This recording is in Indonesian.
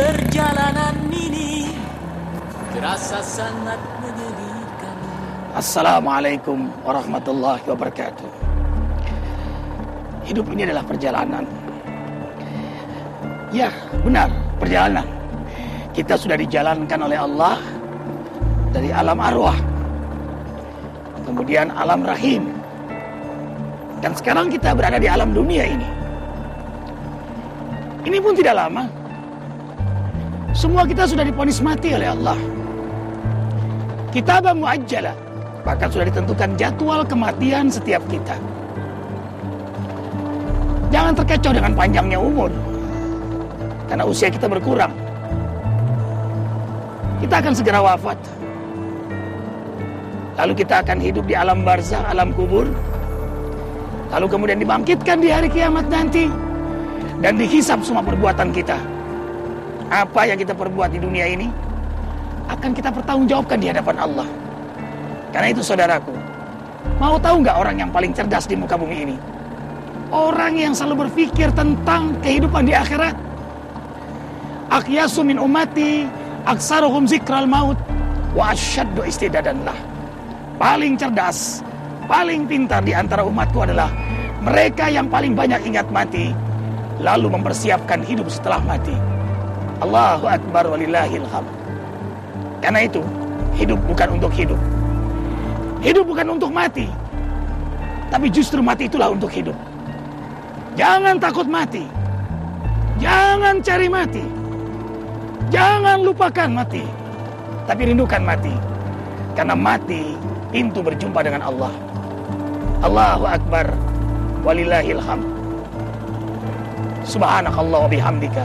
perjalanan ini terasa sangat menyedihkan. Assalamualaikum warahmatullahi wabarakatuh. Hidup ini adalah perjalanan. Ya, benar, perjalanan. Kita sudah dijalankan oleh Allah dari alam arwah. Kemudian alam rahim. Dan sekarang kita berada di alam dunia ini. Ini pun tidak lama. Semua kita sudah diponis mati oleh Allah. Kitabah muajjalah. Bahkan sudah ditentukan jadwal kematian setiap kita. Jangan terkecoh dengan panjangnya umur. Karena usia kita berkurang. Kita akan segera wafat. Lalu kita akan hidup di alam barzah, alam kubur. Lalu kemudian dibangkitkan di hari kiamat nanti. Dan dihisap semua perbuatan kita. Apa yang kita perbuat di dunia ini akan kita pertanggungjawabkan di hadapan Allah. Karena itu saudaraku, mau tahu nggak orang yang paling cerdas di muka bumi ini? Orang yang selalu berpikir tentang kehidupan di akhirat. Akyasu min umati aksaruhum zikral maut wa asyaddu istidadan lah. Paling cerdas, paling pintar di antara umatku adalah mereka yang paling banyak ingat mati lalu mempersiapkan hidup setelah mati. Allahu akbar walillahil hamd. Karena itu, hidup bukan untuk hidup. Hidup bukan untuk mati. Tapi justru mati itulah untuk hidup. Jangan takut mati. Jangan cari mati. Jangan lupakan mati. Tapi rindukan mati. Karena mati pintu berjumpa dengan Allah. Allahu Akbar. Walillahil hamd. Subhanakallah wa bihamdika.